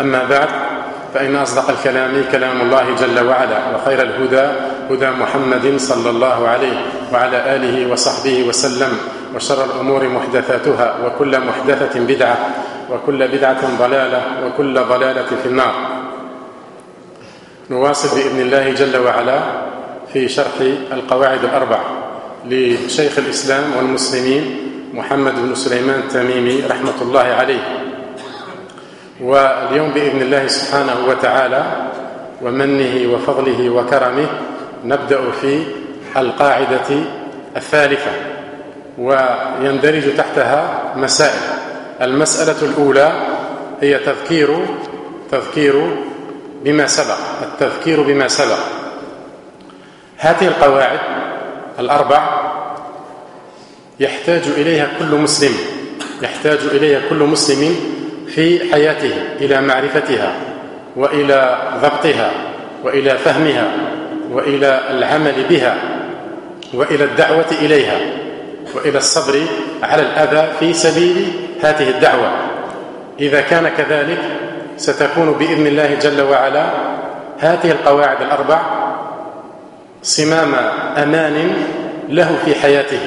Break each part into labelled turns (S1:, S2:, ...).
S1: أما بعد فإن أصدق الكلام كلام الله جل وعلا وخير الهدى هدى محمد صلى الله عليه وعلى آله وصحبه وسلم وشر الأمور محدثاتها وكل محدثة بدعة وكل بدعة ضلالة وكل ضلالة في النار. نواصل بإذن الله جل وعلا في شرح القواعد الأربع لشيخ الإسلام والمسلمين محمد بن سليمان التميمي رحمة الله عليه. واليوم بإذن الله سبحانه وتعالى ومنه وفضله وكرمه نبدأ في القاعدة الثالثة ويندرج تحتها مسائل. المسألة الأولى هي تذكير تذكير بما سبق التذكير بما سبق. هذه القواعد الأربع يحتاج إليها كل مسلم يحتاج إليها كل مسلم في حياته إلى معرفتها وإلى ضبطها وإلى فهمها وإلى العمل بها وإلى الدعوة إليها وإلى الصبر على الأذى في سبيل هذه الدعوة. إذا كان كذلك ستكون بإذن الله جل وعلا هذه القواعد الأربع صمام أمان له في حياته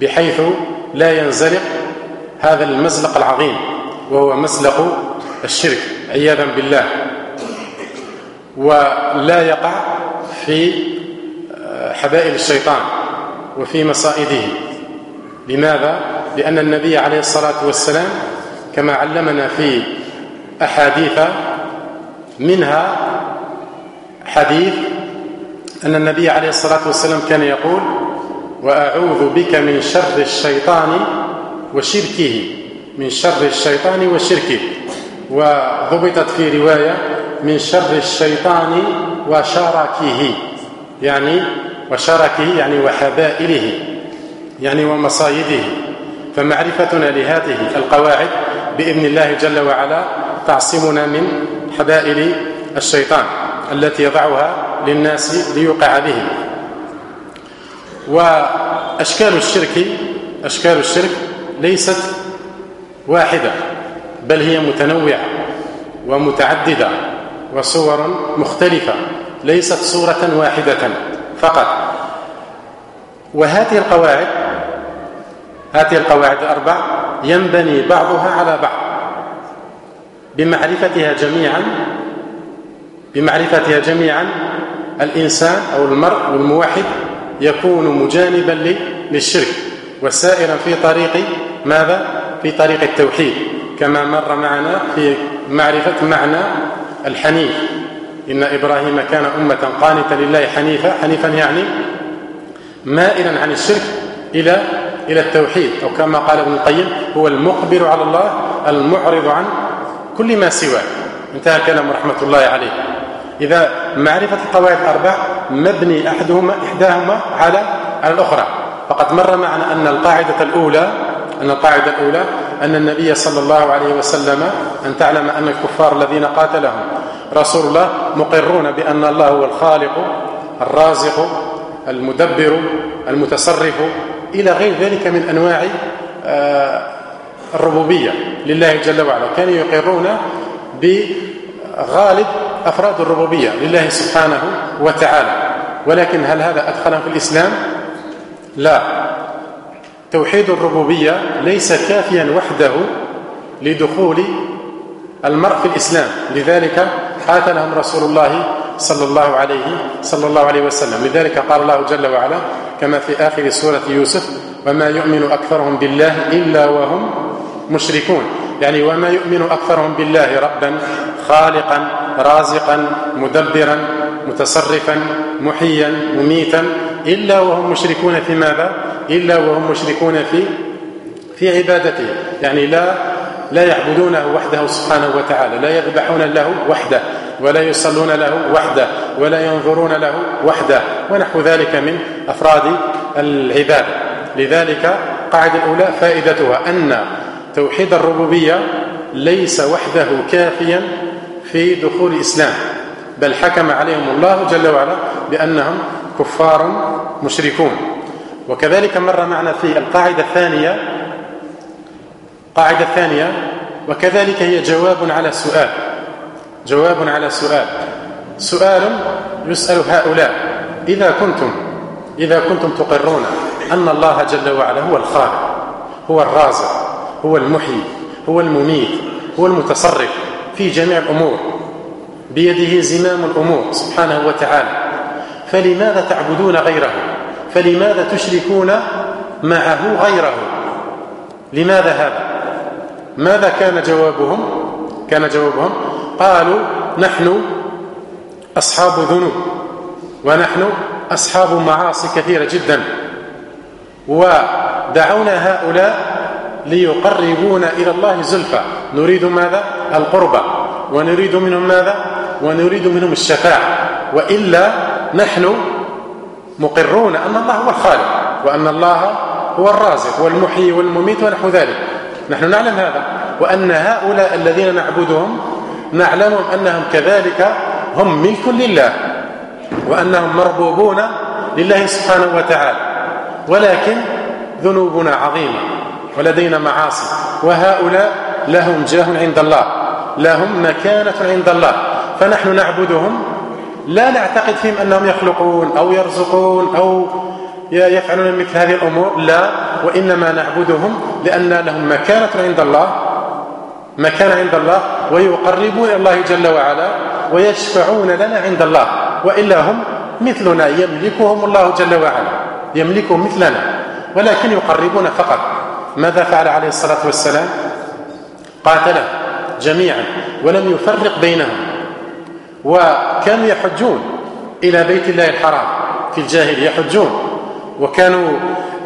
S1: بحيث لا ينزلق هذا المزلق العظيم. وهو مزلق الشرك عياذا بالله. ولا يقع في حبائل الشيطان وفي مصائده. لماذا؟ لأن النبي عليه الصلاة والسلام كما علمنا في أحاديث منها حديث أن النبي عليه الصلاة والسلام كان يقول وأعوذ بك من شر الشيطان وشركه. من شر الشيطان وشركه وضبطت في رواية من شر الشيطان وشركه يعني وشركه يعني وحبائله. يعني ومصايده. فمعرفتنا لهذه القواعد بإذن الله جل وعلا تعصمنا من حبائل الشيطان التي يضعها للناس ليوقع بهم. وأشكال الشرك أشكال الشرك ليست واحدة بل هي متنوعة ومتعددة وصور مختلفة ليست صورة واحدة فقط وهذه القواعد هذه القواعد الأربع ينبني بعضها على بعض بمعرفتها جميعا بمعرفتها جميعا الإنسان أو المرء والموحد يكون مجانبا للشرك وسائرا في طريق ماذا؟ في طريق التوحيد. كما مر معنا في معرفة معنى الحنيف. إن إبراهيم كان أمة قانتا لله حنيفا حنيفا يعني مائلا عن الشرك إلى إلى التوحيد. أو كما قال ابن القيم هو المقبل على الله المعرض عن كل ما سواه. انتهى كلام رحمة الله عليه. إذا معرفة القواعد الأربع مبني أحدهما إحداهما على على الأخرى. فقد مر معنا أن القاعدة الأولى أن القاعدة الأولى أن النبي صلى الله عليه وسلم أن تعلم أن الكفار الذين قاتلهم رسول الله مقرون بأن الله هو الخالق الرازق المدبر المتصرف إلى غير ذلك من أنواع الربوبية لله جل وعلا. كانوا يقرون بغالب أفراد الربوبية لله سبحانه وتعالى. ولكن هل هذا أدخلهم في الإسلام؟ لا. توحيد الربوبية ليس كافيا وحده لدخول المرء في الإسلام. لذلك قاتلهم رسول الله صلى الله عليه صلى الله عليه وسلم. لذلك قال الله جل وعلا كما في آخر سورة يوسف وما يؤمن أكثرهم بالله إلا وهم مشركون. يعني وما يؤمن أكثرهم بالله ربا خالقا رازقا مدبرا متصرفا محيا مميتا إلا وهم مشركون في ماذا؟ إلا وهم مشركون في في عبادته. يعني لا لا يعبدونه وحده سبحانه وتعالى. لا يذبحون له وحده ولا يصلون له وحده ولا ينظرون له وحده. ونحو ذلك من أفراد العبادة لذلك قاعدة الأولى فائدتها أن توحيد الربوبية ليس وحده كافيا في دخول الإسلام. بل حكم عليهم الله جل وعلا بأنهم كفار مشركون. وكذلك مر معنا في القاعدة الثانية قاعدة الثانية وكذلك هي جواب على سؤال. جواب على سؤال. سؤال يسأل هؤلاء إذا كنتم إذا كنتم تقرون أن الله جل وعلا هو الخالق هو الرازق هو المحيي هو المميت هو المتصرف في جميع الأمور بيده زمام الأمور سبحانه وتعالى فلماذا تعبدون غيره؟ فلماذا تشركون معه غيره؟ لماذا هذا؟ ماذا كان جوابهم؟ كان جوابهم قالوا نحن أصحاب ذنوب ونحن أصحاب معاصي كثيرة جدا. ودعونا هؤلاء ليقربونا إلى الله زلفى. نريد ماذا؟ القربة ونريد منهم ماذا؟ ونريد منهم الشفاعة. وإلا نحن مقرون أن الله هو الخالق وأن الله هو الرازق والمحيي والمميت ونحو ذلك. نحن نعلم هذا. وأن هؤلاء الذين نعبدهم نعلم أنهم كذلك هم ملك لله وأنهم مربوبون لله سبحانه وتعالى. ولكن ذنوبنا عظيمة ولدينا معاصي. وهؤلاء لهم جاه عند الله لهم مكانة عند الله. فنحن نعبدهم لا نعتقد فيهم أنهم يخلقون أو يرزقون أو يفعلون مثل هذه الأمور لا وإنما نعبدهم لأن لهم مكانة عند الله مكانة عند الله ويقربون إلى الله جل وعلا ويشفعون لنا عند الله وإلا هم مثلنا يملكهم الله جل وعلا يملكهم مثلنا ولكن يقربون فقط. ماذا فعل عليه الصلاة والسلام؟ قاتله جميعا ولم يفرق بينهم. وكانوا يحجون إلى بيت الله الحرام. في الجاهل يحجون. وكانوا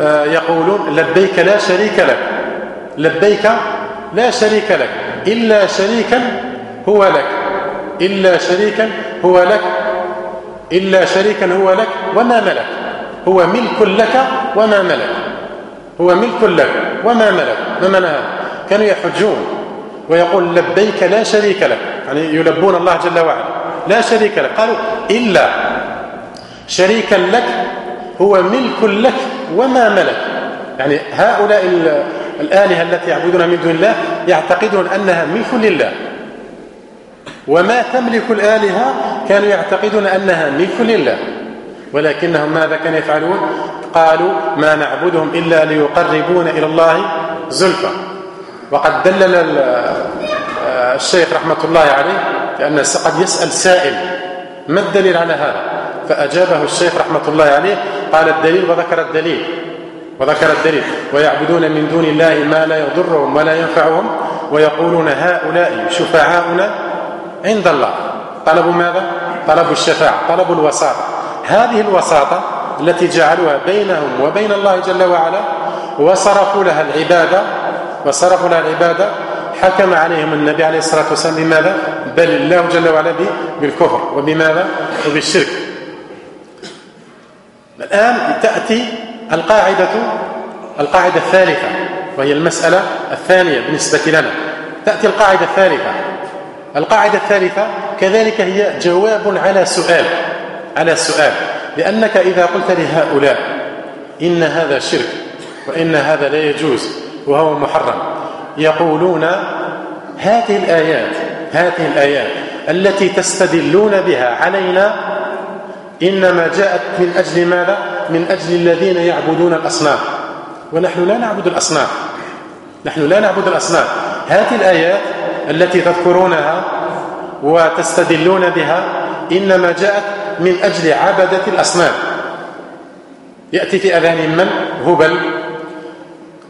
S1: آه، يقولون لبيك لا شريك لك. لبيك لا شريك لك. إلا شريكا هو لك. إلا شريكا هو لك. إلا شريكا هو لك. وما ملك. هو ملك لك وما ملك. هو ملك لك وما ملك. ما معنى هذا؟ كانوا يحجون. ويقول لبيك لا شريك لك. يعني يلبون الله جل وعلا. لا شريك لك. قالوا إلا شريكا لك هو ملك لك وما ملك. يعني هؤلاء الآلهة التي يعبدونها من دون الله يعتقدون أنها ملك لله. وما تملك الآلهة كانوا يعتقدون أنها ملك لله. ولكنهم ماذا كانوا يفعلون؟ قالوا ما نعبدهم إلا ليقربون إلى الله زلفى. وقد دلل الشيخ رحمة الله عليه لأن قد يسأل سائل ما الدليل على هذا؟ فأجابه الشيخ رحمة الله عليه قال الدليل وذكر الدليل وذكر الدليل ويعبدون من دون الله ما لا يضرهم ولا ينفعهم ويقولون هؤلاء شفعاؤنا عند الله. طلبوا ماذا؟ طلبوا الشفاعة طلبوا الوساطة. هذه الوساطة التي جعلوها بينهم وبين الله جل وعلا وصرفوا لها العبادة وصرفوا لها العبادة حكم عليهم النبي عليه الصلاة والسلام بماذا؟ بل الله جل وعلا بالكفر وبماذا؟ وبالشرك. الآن تأتي القاعدة القاعدة الثالثة وهي المسألة الثانية بالنسبة لنا. تأتي القاعدة الثالثة. القاعدة الثالثة كذلك هي جواب على سؤال على سؤال. لأنك إذا قلت لهؤلاء إن هذا شرك وإن هذا لا يجوز وهو محرم يقولون هذه الآيات هذه الآيات التي تستدلون بها علينا إنما جاءت من أجل ماذا؟ من أجل الذين يعبدون الأصنام. ونحن لا نعبد الأصنام. نحن لا نعبد الأصنام. هذه الآيات التي تذكرونها وتستدلون بها إنما جاءت من أجل عبدة الأصنام. يأتي في أذهانهم من؟ هبل.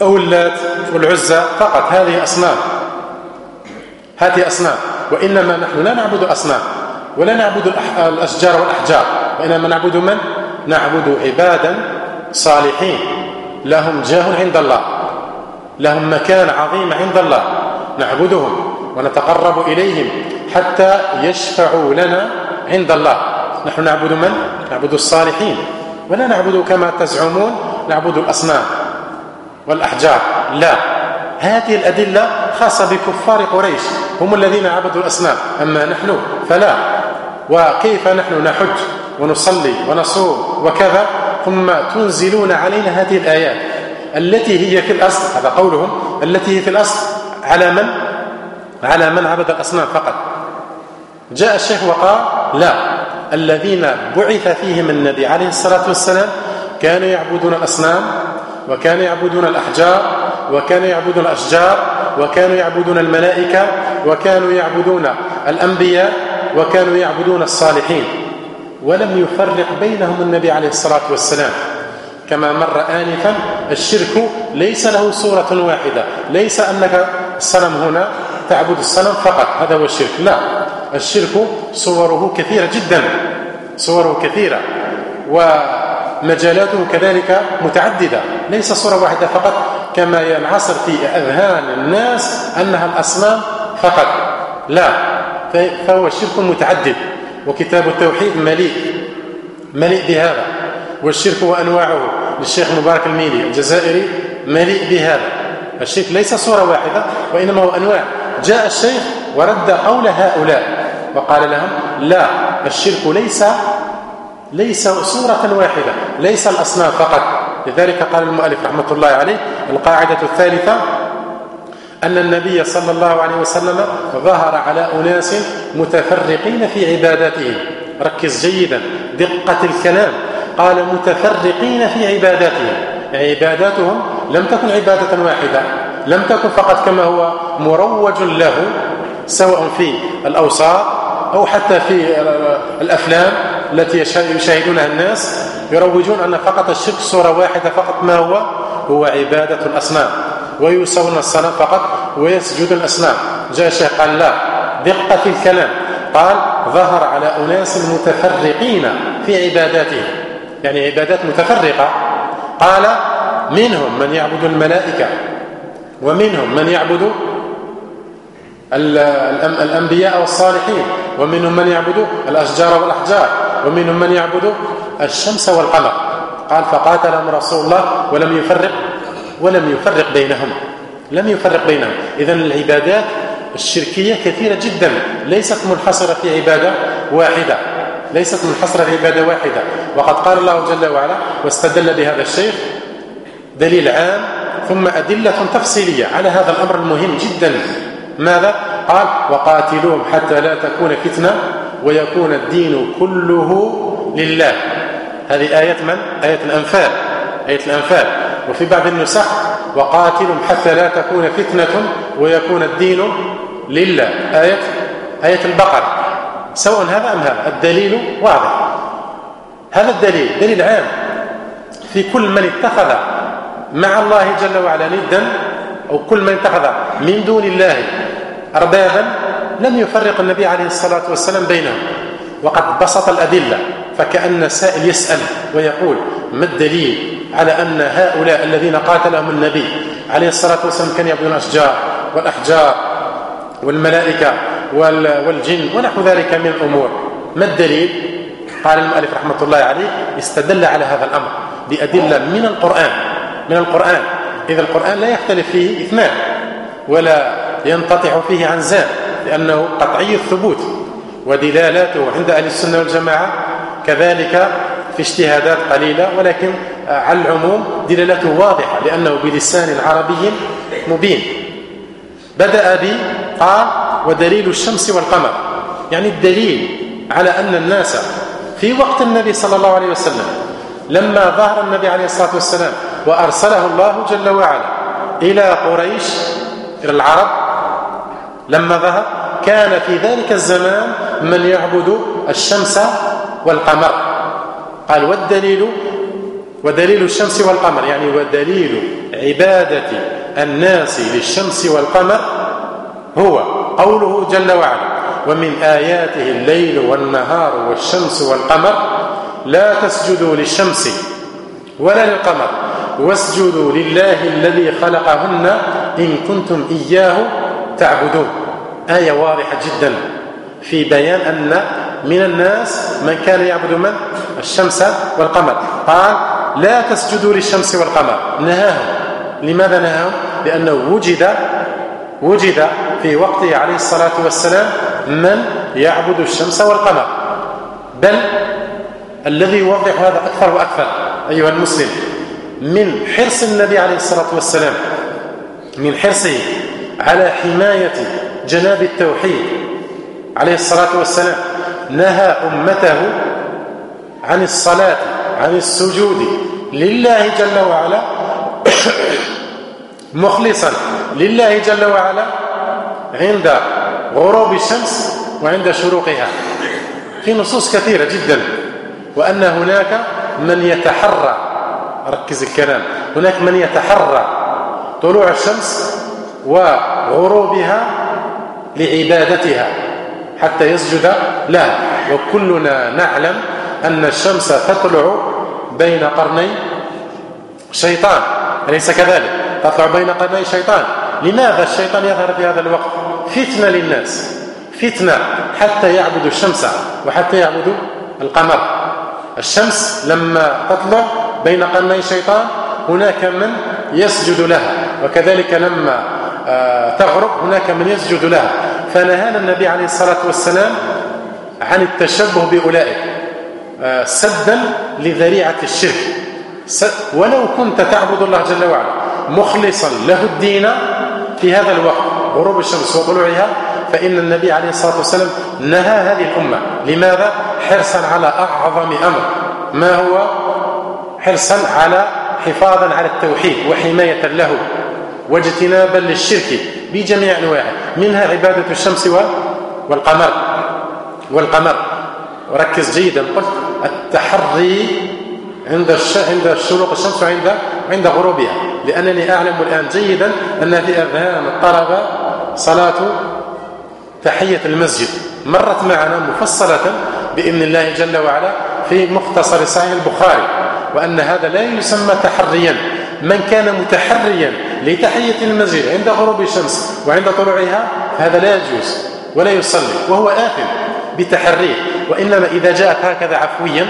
S1: أو اللات. والعزى فقط. هذه أصنام. هذه أصنام. وإنما نحن لا نعبد أصنام ولا نعبد الأشجار والأحجار وإنما نعبد من؟ نعبد عبادا صالحين. لهم جاه عند الله. لهم مكان عظيم عند الله. نعبدهم ونتقرب إليهم حتى يشفعوا لنا عند الله. نحن نعبد من؟ نعبد الصالحين. ولا نعبد كما تزعمون. نعبد الأصنام. والأحجار. لا. هذه الأدلة خاصة بكفار قريش. هم الذين عبدوا الأصنام. أما نحن؟ فلا. وكيف نحن نحج ونصلي ونصوم وكذا؟ ثم تنزلون علينا هذه الآيات التي هي في الأصل هذا قولهم التي هي في الأصل على من؟ على من عبد الأصنام فقط. جاء الشيخ وقال لا. الذين بعث فيهم النبي عليه الصلاة والسلام كانوا يعبدون الأصنام وكانوا يعبدون الأحجار وكانوا يعبدون الأشجار وكانوا يعبدون الملائكة وكانوا يعبدون الأنبياء وكانوا يعبدون الصالحين. ولم يفرق بينهم النبي عليه الصلاة والسلام. كما مر آنفا الشرك ليس له صورة واحدة. ليس أنك الصنم هنا تعبد الصنم فقط. هذا هو الشرك. لا. الشرك صوره كثيرة جدا. صوره كثيرة. ومجالاته كذلك متعددة. ليس صورة واحدة فقط كما ينعصر في أذهان الناس أنها الأصنام فقط. لا فهو شرك متعدد وكتاب التوحيد مليء مليء بهذا والشرك وأنواعه للشيخ مبارك الميلي الجزائري مليء بهذا. الشرك ليس صورة واحدة وإنما هو أنواع. جاء الشيخ ورد قول هؤلاء وقال لهم لا الشرك ليس ليس صورة واحدة ليس الأصنام فقط. لذلك قال المؤلف رحمة الله عليه القاعدة الثالثة أن النبي صلى الله عليه وسلم ظهر على أناس متفرقين في عباداتهم ركز جيدا دقة الكلام. قال متفرقين في عباداتهم يعني عباداتهم لم تكن عبادة واحدة لم تكن فقط كما هو مروج له سواء في الأوساط أو حتى في الأفلام. التي يشاهدونها الناس يروجون أن فقط الشرك صورة واحدة فقط ما هو؟ هو عبادة الأصنام. ويسوون الصنم فقط ويسجد الأصنام. جاء الشيخ قال لا دقة في الكلام. قال ظهر على أناس متفرقين في عباداتهم. يعني عبادات متفرقة. قال منهم من يعبد الملائكة ومنهم من يعبد الأنبياء والصالحين. ومنهم من يعبد الأشجار والأحجار. ومنهم من يعبد الشمس والقمر. قال فقاتلهم رسول الله ولم يفرق ولم يفرق بينهم لم يفرق بينهم. إذا العبادات الشركية كثيرة جدا. ليست منحصرة في عبادة واحدة. ليست منحصرة في عبادة واحدة. وقد قال الله جل وعلا واستدل بهذا الشيخ دليل عام ثم أدلة تفصيلية على هذا الأمر المهم جدا. ماذا؟ قال وقاتلوهم حتى لا تكون فتنة ويكون الدين كله لله. هذه آية من؟ آية الأنفال. آية الأنفال. وفي بعض النسخ وقاتلهم حتى لا تكون فتنة ويكون الدين لله. آية؟ آية البقرة سواء هذا أم هذا الدليل واضح. هذا الدليل دليل عام. في كل من اتخذ مع الله جل وعلا ندا أو كل من اتخذ من دون الله أربابا لم يفرق النبي عليه الصلاة والسلام بينهم. وقد بسط الأدلة فكأن سائل يسأل ويقول ما الدليل على أن هؤلاء الذين قاتلهم النبي عليه الصلاة والسلام كانوا يعبدون الأشجار والأحجار والملائكة والجن ونحو ذلك من الأمور؟ ما الدليل؟ قال المؤلف رحمة الله عليه استدل على هذا الأمر بأدلة من القرآن من القرآن. إذا القرآن لا يختلف فيه إثنان ولا ينقطع فيه عن زان لأنه قطعي الثبوت ودلالاته عند أهل السنة والجماعة كذلك في اجتهادات قليلة ولكن على العموم دلالته واضحة لأنه بلسان عربي مبين. بدأ بي قال ودليل الشمس والقمر يعني الدليل على أن الناس في وقت النبي صلى الله عليه وسلم لما ظهر النبي عليه الصلاة والسلام وأرسله الله جل وعلا إلى قريش إلى العرب لما ظهر كان في ذلك الزمان من يعبد الشمس والقمر. قال والدليل ودليل الشمس والقمر يعني ودليل عبادة الناس للشمس والقمر هو قوله جل وعلا ومن آياته الليل والنهار والشمس والقمر لا تسجدوا للشمس ولا للقمر واسجدوا لله الذي خلقهن إن كنتم إياه تعبدون. آية واضحة جدا في بيان أن من الناس من كان يعبد من؟ الشمس والقمر. قال لا تسجدوا للشمس والقمر. نهاهم. لماذا نهاهم؟ لأنه وجد وجد في وقته عليه الصلاة والسلام من يعبد الشمس والقمر. بل الذي يوضح هذا أكثر وأكثر أيها المسلم من حرص النبي عليه الصلاة والسلام من حرصه على حماية جناب التوحيد عليه الصلاة والسلام. نهى أمته عن الصلاة عن السجود لله جل وعلا. مخلصا لله جل وعلا عند غروب الشمس وعند شروقها. في نصوص كثيرة جدا. وأن هناك من يتحرى ركز الكلام هناك من يتحرى طلوع الشمس وغروبها لعبادتها حتى يسجد. لها وكلنا نعلم أن الشمس تطلع بين قرني شيطان أليس كذلك؟ تطلع بين قرني شيطان. لماذا الشيطان يظهر في هذا الوقت؟ فتنة للناس فتنة حتى يعبدوا الشمس وحتى يعبدوا القمر. الشمس لما تطلع بين قرني شيطان هناك من يسجد لها وكذلك لما تغرب هناك من يسجد لها. فنهانا النبي عليه الصلاة والسلام عن التشبه بأولئك آه، سدا لذريعة الشرك. ولو كنت تعبد الله جل وعلا مخلصا له الدين في هذا الوقت غروب الشمس وطلوعها فإن النبي عليه الصلاة والسلام نهى هذه الأمة. لماذا؟ حرصا على أعظم أمر. ما هو؟ حرصا على حفاظا على التوحيد وحماية له. واجتنابا للشرك بجميع أنواعه منها عبادة الشمس والقمر. والقمر. وركز جيدا قلت التحري عند عند شروق الشمس وعند عند غروبها. لأنني أعلم الآن جيدا أن في أذهان الطلبه صلاة تحية المسجد. مرت معنا مفصلة بإذن الله جل وعلا في مختصر صحيح البخاري وأن هذا لا يسمى تحريا. من كان متحريا لتحية المسجد عند غروب الشمس وعند طلوعها هذا لا يجوز ولا يصلي وهو آثم بتحريه وإنما إذا جاءت هكذا عفويا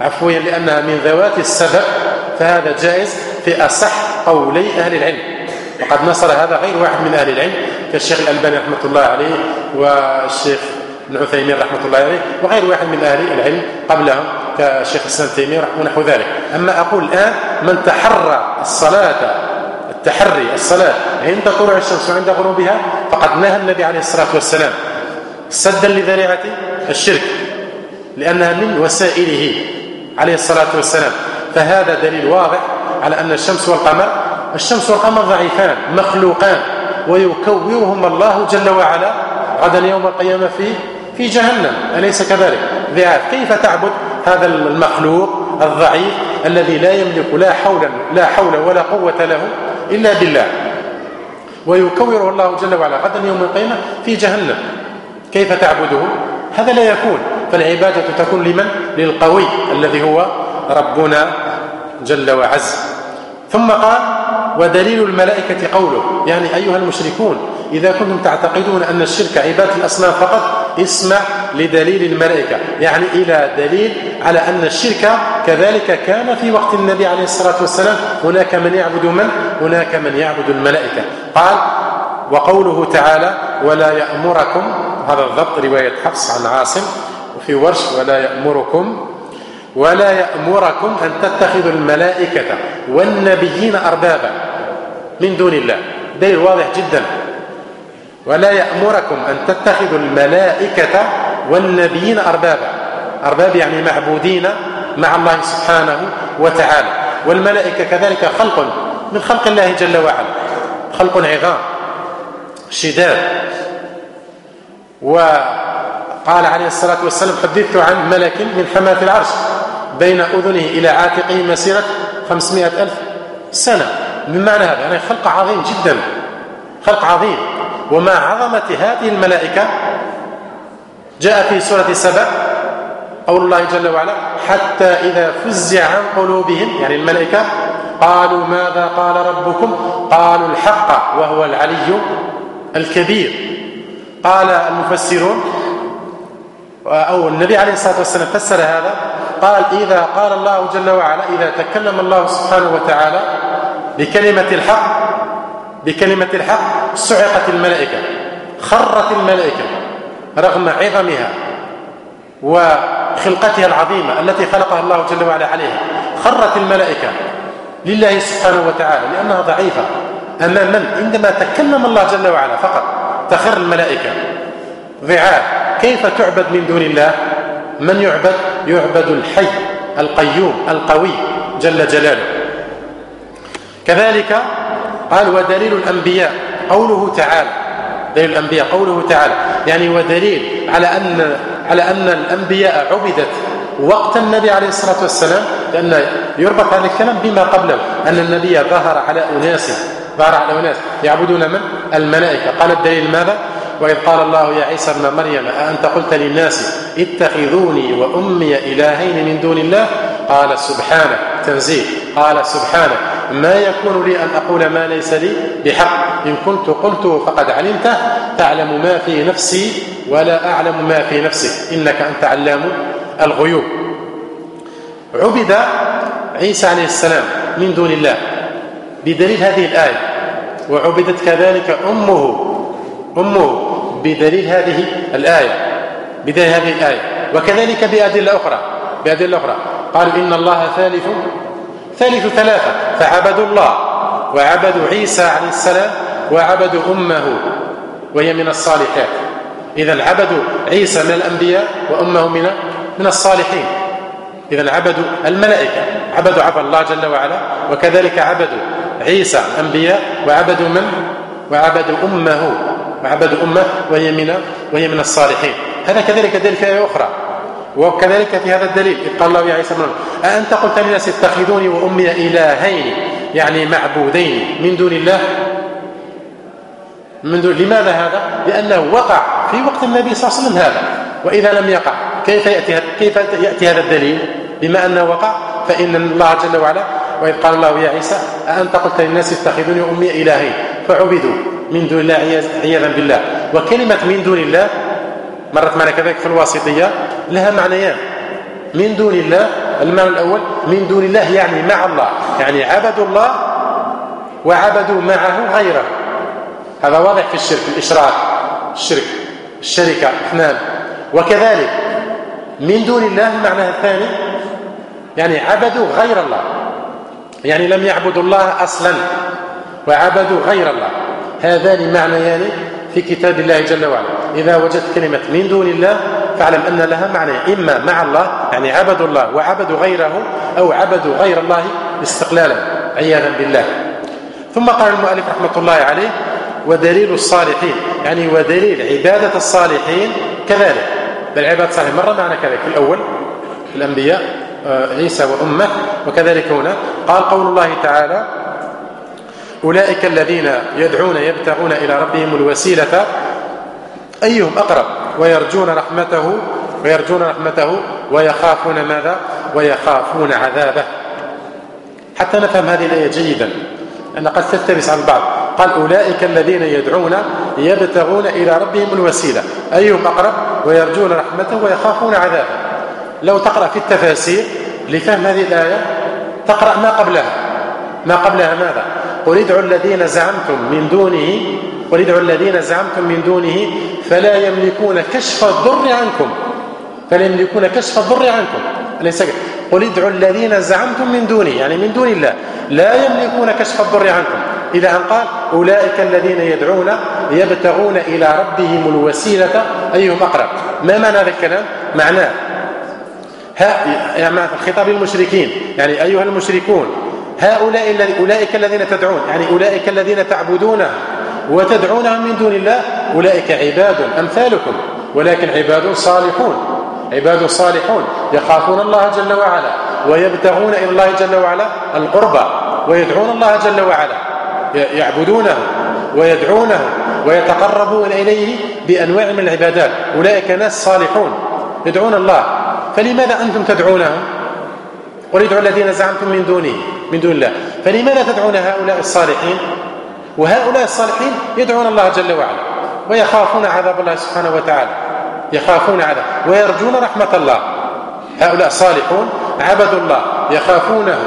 S1: عفويا لأنها من ذوات السبب فهذا جائز في أصح قولي أهل العلم. وقد نصر هذا غير واحد من أهل العلم كالشيخ الألباني رحمة الله عليه والشيخ ابن عثيمين رحمة الله عليه وغير واحد من أهل العلم قبلهم كشيخ الإسلام تيمية ونحو ذلك. أما أقول الآن من تحرى الصلاة التحري الصلاة. عند طلوع الشمس وعند غروبها فقد نهى النبي عليه الصلاة والسلام. سدا لذريعة الشرك لأنها من وسائله عليه الصلاة والسلام. فهذا دليل واضح على أن الشمس والقمر الشمس والقمر ضعيفان مخلوقان ويكورهم الله جل وعلا غدا يوم القيامة في في جهنم. أليس كذلك؟ ضعاف. كيف تعبد هذا المخلوق الضعيف الذي لا يملك لا حول لا حول ولا قوة له إلا بالله. ويكوره الله جل وعلا. غدا يوم القيامة في جهنم. كيف تعبده؟ هذا لا يكون. فالعبادة تكون لمن؟ للقوي الذي هو ربنا جل وعز. ثم قال ودليل الملائكة قوله. يعني أيها المشركون إذا كنتم تعتقدون أن الشرك عبادة الأصنام فقط اسمع لدليل الملائكة. يعني إلى دليل على أن الشرك كذلك كان في وقت النبي عليه الصلاة والسلام هناك من يعبد من؟ هناك من يعبد الملائكة. قال وقوله تعالى ولا يأمركم هذا الضبط رواية حفص عن عاصم وفي ورش ولا يأمركم ولا يأمركم أن تتخذوا الملائكة والنبيين أربابا من دون الله. دليل واضح جدا. ولا يأمركم أن تتخذوا الملائكة والنبيين أربابا. أرباب يعني معبودين مع الله سبحانه وتعالى. والملائكة كذلك خلق من خلق الله جل وعلا. خلق عظام شداد. وقال عليه الصلاة والسلام حدثت عن ملك من حماة العرش بين أذنه إلى عاتقه مسيرة خمسمائة ألف سنة. من معنى هذا؟ يعني خلق عظيم جدا. خلق عظيم. ومع عظمة هذه الملائكة جاء في سورة سبأ قول الله جل وعلا حتى إذا فزع عن قلوبهم يعني الملائكة قالوا ماذا قال ربكم؟ قالوا الحق وهو العلي الكبير. قال المفسرون أو النبي عليه الصلاة والسلام فسر هذا قال إذا قال الله جل وعلا إذا تكلم الله سبحانه وتعالى بكلمة الحق بكلمة الحق صعقت الملائكة خرت الملائكة رغم عظمها وخلقتها العظيمة التي خلقها الله جل وعلا عليها خرت الملائكة لله سبحانه وتعالى لأنها ضعيفة. أمام من؟ عندما تكلم الله جل وعلا فقط تخر الملائكة. ضعاف. كيف تعبد من دون الله؟ من يعبد؟ يعبد الحي القيوم القوي جل جلاله. كذلك قال ودليل الأنبياء قوله تعالى دليل الأنبياء قوله تعالى يعني ودليل على أن على أن الأنبياء عبدت وقت النبي عليه الصلاة والسلام لأن يربط هذا الكلام بما قبله أن النبي ظهر على أناس ظهر على أناس يعبدون من؟ الملائكة. قال الدليل ماذا؟ وإذ قال الله يا عيسى ابن مريم أأنت قلت للناس اتخذوني وأمي إلهين من دون الله؟ قال سبحانه تنزيه قال سبحانه ما يكون لي أن أقول ما ليس لي بحق. إن كنت قلته فقد علمته تعلم ما في نفسي ولا أعلم ما في نفسك. إنك أنت علام الغيوب. عبد عيسى عليه السلام من دون الله بدليل هذه الآية وعبدت كذلك أمه أمه بدليل هذه الآية بدليل هذه الآية وكذلك بأدلة أخرى بأدلة أخرى. قالوا إن الله ثالث ثالث ثلاثة فعبدوا الله وعبدوا عيسى عليه السلام وعبدوا أمه وهي من الصالحات. إذا عبدوا عيسى من الأنبياء وأمه من من الصالحين. إذا عبدوا الملائكة عبدوا عبد الله جل وعلا وكذلك عبدوا عيسى الأنبياء وعبدوا من؟ وعبدوا أمه وعبدوا أمه وهي من وهي من الصالحين. هذا كذلك دليل في آية أخرى. وكذلك في هذا الدليل إذ قال الله يا عيسى بن أأنت قلت للناس اتخذوني وأمي إلهين يعني معبودين من دون الله من دون لماذا هذا؟ لأنه وقع في وقت النبي صلى الله عليه وسلم هذا وإذا لم يقع كيف يأتي كيف يأتي هذا الدليل؟ بما أنه وقع فإن الله جل وعلا وإذ قال الله يا عيسى أأنت قلت للناس اتخذوني وأمي إلهين فعبدوا من دون الله عياذا بالله وكلمة من دون الله مرت معنا كذلك في الواسطية لها معنيان. من دون الله المعنى الأول من دون الله يعني مع الله. يعني عبدوا الله وعبدوا معه غيره. هذا واضح في الشرك الإشراك الشرك الشركة اثنان. وكذلك من دون الله معناها الثاني يعني عبدوا غير الله. يعني لم يعبدوا الله أصلا وعبدوا غير الله. هذان معنيان في كتاب الله جل وعلا. إذا وجدت كلمة من دون الله فاعلم أن لها معنى إما مع الله يعني عبدوا الله وعبدوا غيره أو عبدوا غير الله استقلالا عياذا بالله. ثم قال المؤلف رحمة الله عليه ودليل الصالحين. يعني ودليل عبادة الصالحين كذلك. بل عبادة الصالحين مرة معنا كذلك. في الأول في الأنبياء آه، عيسى وأمة وكذلك هنا قال قول الله تعالى أولئك الذين يدعون يبتغون إلى ربهم الوسيلة. أيهم أقرب؟ ويرجون رحمته ويرجون رحمته ويخافون ماذا؟ ويخافون عذابه. حتى نفهم هذه الآية جيدا أن قد تلتبس على البعض قال أولئك الذين يدعون يبتغون إلى ربهم الوسيلة. أيهم أقرب؟ ويرجون رحمته ويخافون عذابه. لو تقرأ في التفاسير لفهم هذه الآية تقرأ ما قبلها. ما قبلها ماذا؟ قل ادعوا الذين زعمتم من دونه قل ادعوا الذين زعمتم من دونه فلا يملكون كشف الضر عنكم. فلا يملكون كشف الضر عنكم. ليس قل ادعوا الذين زعمتم من دونه يعني من دون الله. لا يملكون كشف الضر عنكم. إلى أن قال أولئك الذين يدعون يبتغون إلى ربهم الوسيلة. أيهم أقرب؟ ما معنى هذا الكلام؟ معناه ها يعني خطاب المشركين يعني أيها المشركون هؤلاء أولئك الذين تدعون يعني أولئك الذين تعبدونه وتدعونهم من دون الله أولئك عباد أمثالكم ولكن عباد صالحون عباد صالحون يخافون الله جل وعلا ويبتغون إلى الله جل وعلا القربى ويدعون الله جل وعلا يعبدونه ويدعونه ويتقربون إليه بأنواع من العبادات. أولئك ناس صالحون يدعون الله. فلماذا أنتم تدعونهم قل ادعوا الذين زعمتم من دونه من دون الله. فلماذا تدعون هؤلاء الصالحين؟ وهؤلاء الصالحين يدعون الله جل وعلا ويخافون عذاب الله سبحانه وتعالى يخافون عذاب ويرجون رحمة الله. هؤلاء صالحون عبدوا الله يخافونه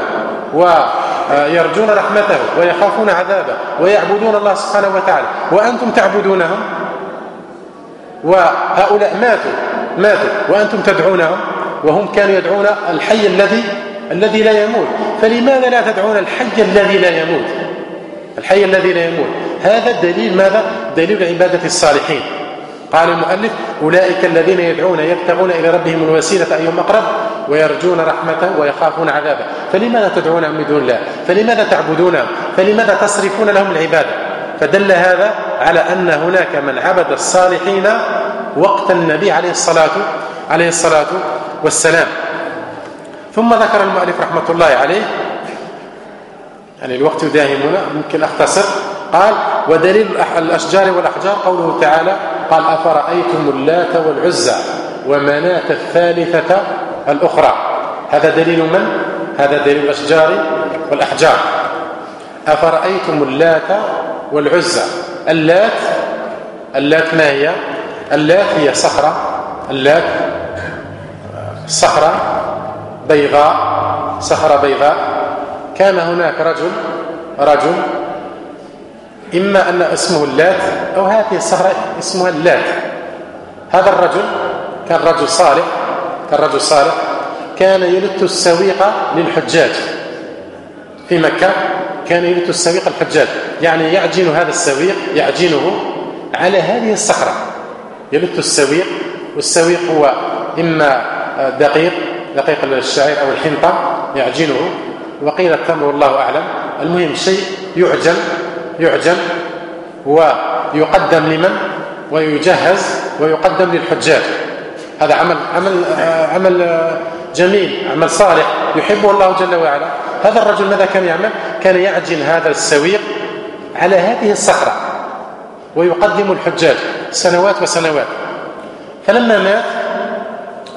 S1: ويرجون رحمته ويخافون عذابه ويعبدون الله سبحانه وتعالى. وأنتم تعبدونهم؟ وهؤلاء ماتوا ماتوا. وأنتم تدعونهم؟ وهم كانوا يدعون الحي الذي الذي لا يموت. فلماذا لا تدعون الحي الذي لا يموت؟ الحي الذي لا يموت. هذا الدليل ماذا؟ دليل عبادة الصالحين. قال المؤلف أولئك الذين يدعون يبتغون إلى ربهم الوسيلة أيهم أقرب؟ ويرجون رحمته ويخافون عذابه. فلماذا تدعونهم دون الله؟ فلماذا تعبدونهم فلماذا تصرفون لهم العبادة؟ فدل هذا على أن هناك من عبد الصالحين وقت النبي عليه الصلاة عليه الصلاة والسلام. ثم ذكر المؤلف رحمة الله عليه يعني الوقت يداهمنا ممكن أختصر قال ودليل الأشجار والأحجار قوله تعالى قال أفرأيتم اللات والعزى ومناة الثالثة الأخرى هذا دليل من؟ هذا دليل الأشجار والأحجار أفرأيتم اللات والعزى اللات اللات ما هي؟ اللات هي صخرة اللات صخرة بيضاء صخرة بيضاء كان هناك رجل رجل إما أن اسمه اللات أو هذه الصخرة اسمها اللات. هذا الرجل كان رجل صالح كان رجل صالح كان يلت السويق للحجاج. في مكة كان يلت السويق الحجاج يعني يعجن هذا السويق يعجنه على هذه الصخرة. يلت السويق والسويق هو إما دقيق دقيق الشعير أو الحنطة يعجنه وقيل التمر والله أعلم. المهم شيء يعجن يعجن ويقدم لمن؟ ويجهز ويقدم للحجاج. هذا عمل عمل عمل جميل عمل صالح يحبه الله جل وعلا. هذا الرجل ماذا كان يعمل؟ كان يعجن هذا السويق على هذه الصخرة ويقدم الحجاج سنوات وسنوات. فلما مات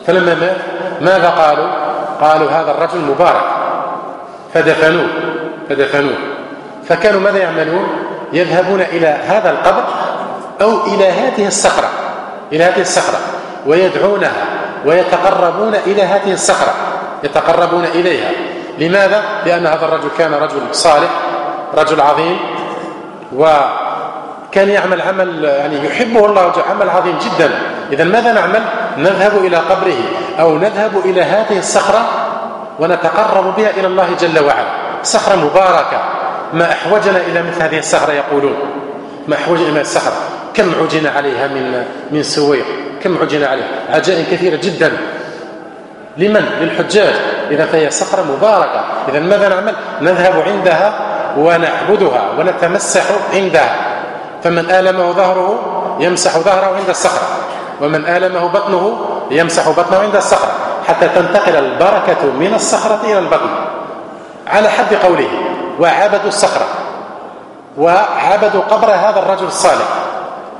S1: فلما مات ماذا قالوا؟ قالوا هذا الرجل مبارك. فدفنوه فدفنوه فكانوا ماذا يعملون يذهبون إلى هذا القبر أو إلى هذه الصخرة إلى هذه الصخرة ويدعونها ويتقربون إلى هذه الصخرة يتقربون إليها لماذا؟ لأن هذا الرجل كان رجل صالح رجل عظيم وكان يعمل عمل يعني يحبه الله عمل عظيم جدا إذا ماذا نعمل؟ نذهب إلى قبره أو نذهب إلى هذه الصخرة ونتقرب بها إلى الله جل وعلا. صخرة مباركة. ما أحوجنا إلى مثل هذه الصخرة يقولون. ما أحوجنا إلى الصخرة. كم عجن عليها من من سويق. كم عجن عليها. عجائن كثيرة جدا. لمن؟ للحجاج. إذا فهي صخرة مباركة. إذا ماذا نعمل؟ نذهب عندها ونعبدها ونتمسح عندها. فمن آلمه ظهره يمسح ظهره عند الصخرة. ومن آلمه بطنه يمسح بطنه عند الصخرة. حتى تنتقل البركة من الصخرة إلى البطن. على حد قوله وعبدوا الصخرة. وعبدوا قبر هذا الرجل الصالح.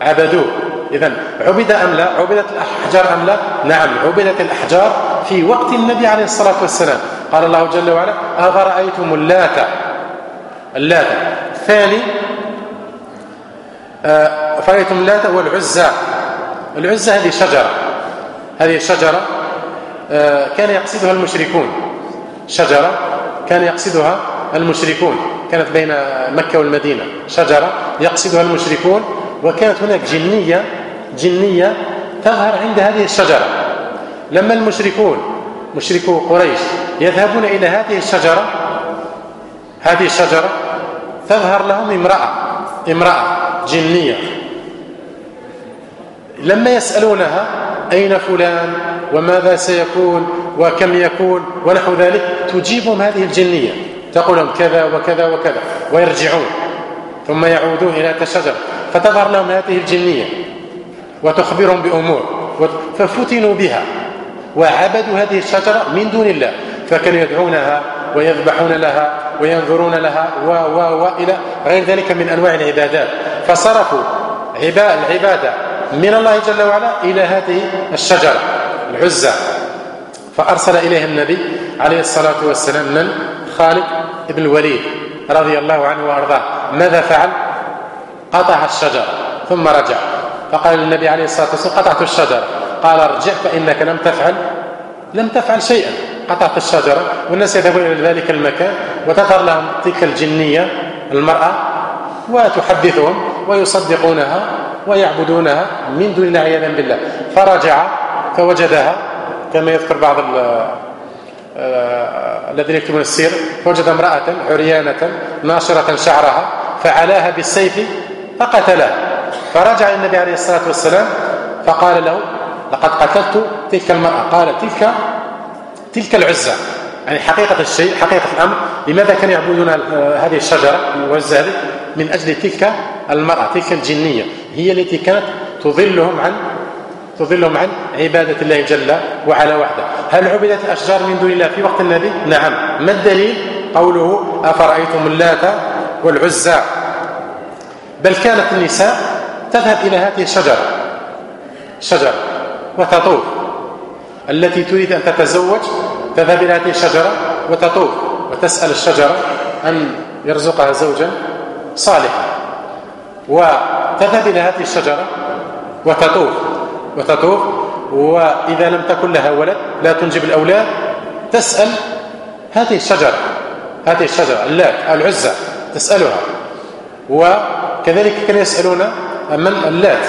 S1: عبدوه. إذا عبد أم لا؟ عبدت الأحجار أم لا؟ نعم عبدت الأحجار في وقت النبي عليه الصلاة والسلام. قال الله جل وعلا أفرأيتم اللات؟ اللات. الثاني آه، أفرأيتم اللات والعزى. العزى هذه شجرة. هذه الشجرة آه، كان يقصدها المشركون. شجرة كان يقصدها المشركون. كانت بين مكة والمدينة. شجرة يقصدها المشركون. وكانت هناك جنية جنية تظهر عند هذه الشجرة. لما المشركون مشركو قريش يذهبون إلى هذه الشجرة هذه الشجرة تظهر لهم امرأة امرأة جنية. لما يسألونها أين فلان؟ وماذا سيكون وكم يكون ونحو ذلك تجيبهم هذه الجنية. تقول لهم كذا وكذا وكذا ويرجعون. ثم يعودون إلى الشجرة فتظهر لهم هذه الجنية. وتخبرهم بأمور. ففتنوا بها. وعبدوا هذه الشجرة من دون الله. فكانوا يدعونها ويذبحون لها وينظرون لها و و و إلى غير ذلك من أنواع العبادات. فصرفوا العبادة من الله جل وعلا إلى هذه الشجرة. العزة. فأرسل إليها النبي عليه الصلاة والسلام من خالد بن الوليد رضي الله عنه وأرضاه. ماذا فعل؟ قطع الشجرة ثم رجع. فقال النبي عليه الصلاة والسلام قطعت الشجرة قال ارجع فإنك لم تفعل لم تفعل شيئا. قطعت الشجرة والناس يذهبون إلى ذلك المكان وتظهر لهم تلك الجنية المرأة وتحدثهم ويصدقونها ويعبدونها من دون الله عياذا بالله. فرجع فوجدها كما يذكر بعض آه، الذين يكتبون السير. فوجد امرأة عريانة ناشرة شعرها فعلاها بالسيف فقتلها. فرجع النبي عليه الصلاة والسلام فقال له لقد قتلت تلك المرأة. قال تلك تلك العزة. يعني حقيقة الشيء حقيقة الأمر. لماذا كانوا يعبدون هذه الشجرة العزة هذه؟ من أجل تلك المرأة تلك الجنية. هي التي كانت تظلهم عن تظلهم عن عبادة الله جل وعلا وحده. هل عبدت الأشجار من دون الله في وقت النبي؟ نعم. ما الدليل؟ قوله أفرأيتم اللات والعزى؟ بل كانت النساء تذهب إلى هذه الشجرة شجرة وتطوف. التي تريد أن تتزوج تذهب إلى هذه الشجرة وتطوف وتسأل الشجرة أن يرزقها زوجا صالحا. وتذهب إلى هذه الشجرة وتطوف. وتطوف. وإذا لم تكن لها ولد لا تنجب الأولاد. تسأل هذه الشجرة هذه الشجرة اللات العزة تسألها. وكذلك كانوا يسألون من اللات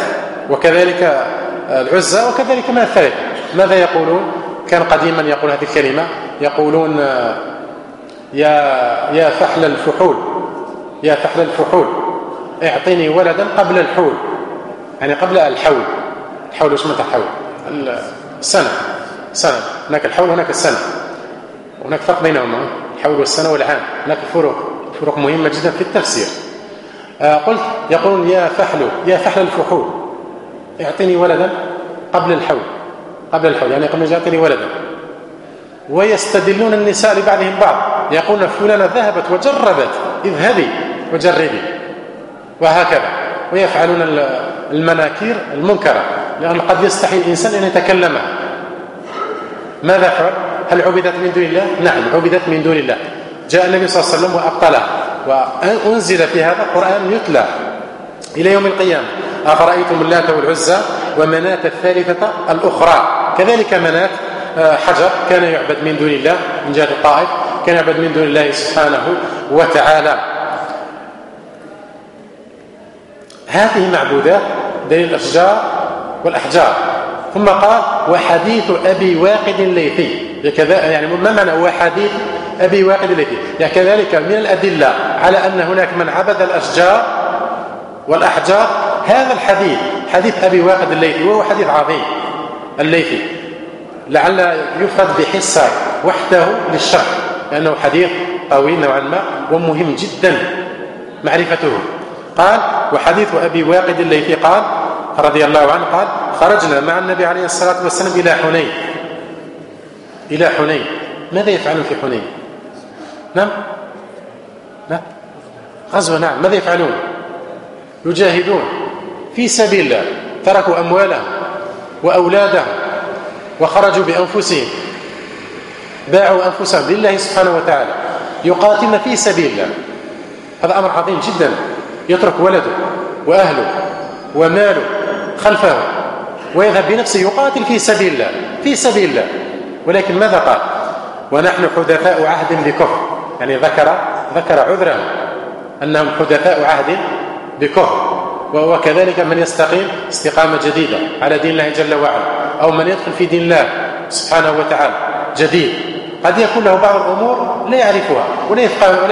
S1: وكذلك العزة وكذلك من الثالث ماذا يقولون؟ كان قديما يقول هذه الكلمة يقولون يا يا فحل الفحول يا فحل الفحول اعطني ولدا قبل الحول. يعني قبل الحول. الحول وش متى الحول السنة سنة. هناك الحول وهناك السنة. هناك فرق بينهما. الحول والسنة والعام. هناك فروق. فروق مهمة جدا في التفسير. آه قلت يقولون يا فحل يا فحل الفحول. اعطني ولدا قبل الحول. قبل الحول يعني قبل يعطني ولدا. ويستدلون النساء لبعضهم بعض. يقولون فلانة ذهبت وجربت. اذهبي وجربي. وهكذا. ويفعلون المناكير المنكرة. لأن قد يستحي الإنسان أن يتكلم. ماذا فعل هل عبدت من دون الله؟ نعم عبدت من دون الله. جاء النبي صلى الله عليه وسلم وأبطلها وأنزل في هذا قرآن يتلى. إلى يوم القيامة. أفرأيتم اللات والعزى ومناة الثالثة الأخرى؟ كذلك مناة آه، حجر كان يعبد من دون الله من جهة الطائف كان يعبد من دون الله سبحانه وتعالى. هذه معبودات دليل الأشجار والأحجار. ثم قال وحديث أبي واقد الليثي. يعني ما معنى وحديث أبي واقد الليثي؟ يعني كذلك من الأدلة على أن هناك من عبد الأشجار والأحجار. هذا الحديث حديث أبي واقد الليثي وهو حديث عظيم الليثي. لعل يفرد بحصة وحده للشرح لأنه حديث قوي نوعا ما ومهم جدا معرفته. قال وحديث أبي واقد الليثي قال رضي الله عنه قال خرجنا مع النبي عليه الصلاة والسلام إلى حنين. إلى حنين. ماذا يفعلون في حنين؟ نعم؟ لا؟ غزوة نعم. ماذا يفعلون؟ يجاهدون. في سبيل الله. تركوا أموالهم وأولادهم وخرجوا بأنفسهم. باعوا أنفسهم لله سبحانه وتعالى. يقاتلن في سبيل الله. هذا أمر عظيم جدا. يترك ولده وأهله وماله خلفه ويذهب بنفسه يقاتل في سبيل الله في سبيل الله. ولكن ماذا قال؟ ونحن حدثاء عهد بكفر. يعني ذكر ذكر عذره أنهم حدثاء عهد بكفر. وكذلك من يستقيم استقامة جديدة على دين الله جل وعلا أو من يدخل في دين الله سبحانه وتعالى جديد. قد يكون له بعض الأمور لا يعرفها ولا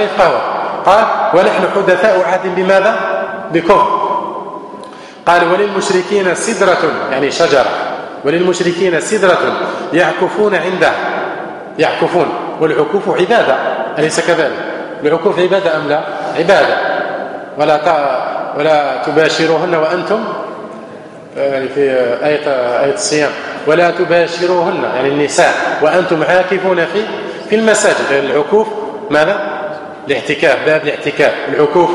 S1: يفقهها. قال ونحن حدثاء عهد بماذا؟ بكفر. قال وللمشركين سدرة يعني شجرة. وللمشركين سدرة يعكفون عندها يعكفون. والعكوف عبادة. أليس كذلك؟ العكوف عبادة أم لا؟ عبادة. ولا ولا تباشروهن وأنتم يعني في آية آية الصيام. ولا تباشروهن يعني النساء. وأنتم عاكفون في في المساجد. العكوف ماذا؟ الاعتكاف باب الاعتكاف العكوف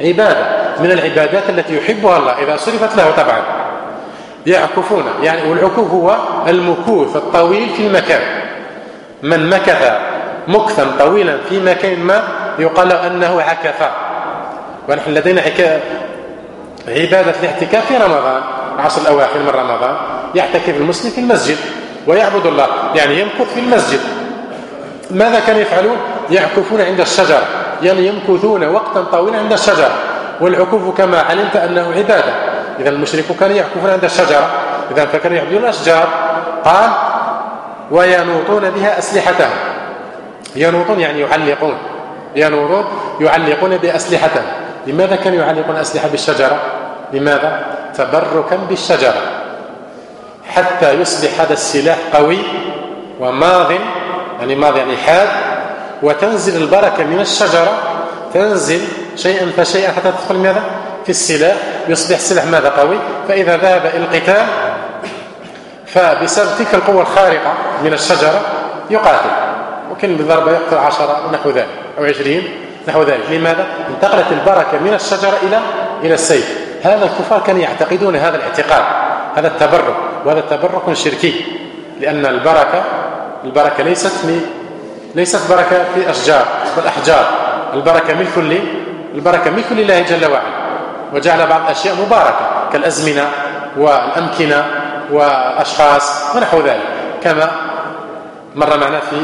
S1: عبادة. من العبادات التي يحبها الله. إذا صرفت له طبعا. يعكفون. يعني والعكوف هو المكوث الطويل في المكان. من مكث مكثا طويلا في مكان ما يقال أنه عكف. ونحن لدينا عبادة الاعتكاف في رمضان العشر الأواخر من رمضان يعتكف المسلم في المسجد ويعبد الله. يعني يمكث في المسجد. ماذا كانوا يفعلون؟ يعكفون عند الشجرة. يعني يمكثون وقتا طويلا عند الشجرة. والعكوف كما علمت أنه عبادة. إذا المشرك كانوا يعكفون عند الشجرة. إذا فكانوا يعبدون الأشجار. قال وينوطون بها أسلحتهم. ينوطون يعني يعلقون. ينوطون يعلقون بأسلحتهم. لماذا كانوا يعلقون أسلحة بالشجرة؟ لماذا؟ تبركا بالشجرة. حتى يصبح هذا السلاح قوي وماض يعني ماض يعني حاد. وتنزل البركة من الشجرة. تنزل شيئا فشيئا حتى تدخل ماذا؟ في السلاح. يصبح السلاح ماذا قوي؟ فإذا ذهب إلى القتال فبسبب تلك القوة الخارقة من الشجرة يقاتل. ممكن بضربة يقتل عشرة نحو ذلك أو عشرين نحو ذلك. لماذا؟ انتقلت البركة من الشجرة إلى إلى السيف. هذا الكفار كانوا يعتقدون هذا الاعتقاد هذا التبرك. وهذا التبرك شركي لأن البركة البركة ليست ليست بركة في أشجار والأحجار البركة ملك البركة ملك لله جل وعلا. وجعل بعض الأشياء مباركة كالأزمنة والأمكنة والأشخاص ونحو ذلك. كما مر معنا في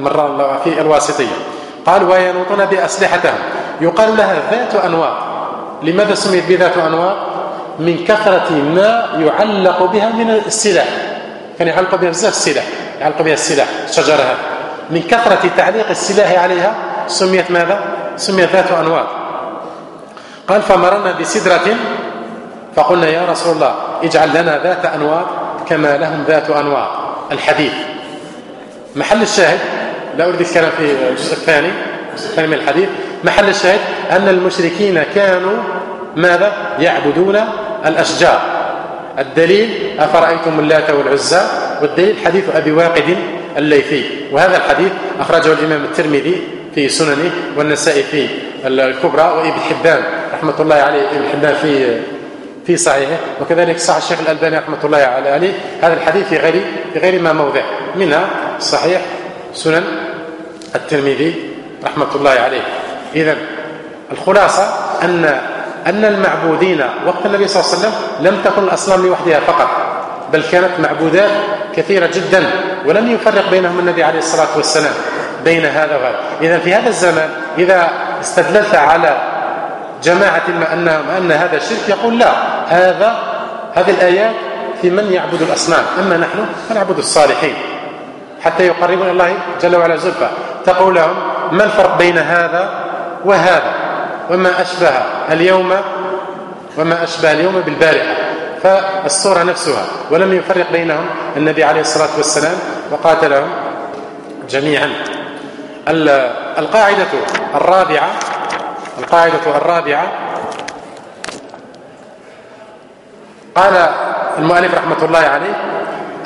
S1: مر في الواسطية. قال وينوطون بأسلحتهم. يقال لها ذات أنواط. لماذا سميت بذات أنواط؟ من كثرة ما يعلق بها من السلاح. كان يعلق بها بزاف السلاح يعلق بها السلاح الشجرة هذه من كثرة تعليق السلاح عليها سميت ماذا؟ سميت ذات أنواط. قال فمرنا بسدرة. فقلنا يا رسول الله اجعل لنا ذات أنواط كما لهم ذات أنواط الحديث. محل الشاهد لا أريد الكلام في الجزء الثاني الجزء الثاني من الحديث. محل الشاهد أن المشركين كانوا ماذا؟ يعبدون الأشجار. الدليل أفرأيتم اللات والعزى؟ والدليل حديث أبي واقد الليثي. وهذا الحديث أخرجه الإمام الترمذي في سننه والنسائي في الكبرى وإبن حبان. رحمة الله عليه ابن حبان في في صحيحه. وكذلك صح الشيخ الألباني رحمة الله عليه. هذا الحديث في غير في غير ما موضع. منها صحيح سنن الترمذي رحمة الله عليه. إذا الخلاصة أن أن المعبودين وقت النبي صلى الله عليه وسلم لم تكن الأصنام لوحدها فقط بل كانت معبودات كثيرة جدا ولم يفرق بينهم النبي عليه الصلاة والسلام بين هذا وهذا. إذا في هذا الزمان إذا استدللت على جماعة ما أن, أن هذا شرك يقول لا هذا هذه الآيات في من يعبد الأصنام. أما نحن فنعبد الصالحين. حتى يقربون الله جل وعلا زلفى. تقول لهم ما الفرق بين هذا وهذا؟ وما أشبه اليوم وما أشبه اليوم بالبارحة. فالصورة نفسها. ولم يفرق بينهم. النبي عليه الصلاة والسلام وقاتلهم جميعا. القاعدة الرابعة القاعدة الرابعة. قال المؤلف رحمة الله عليه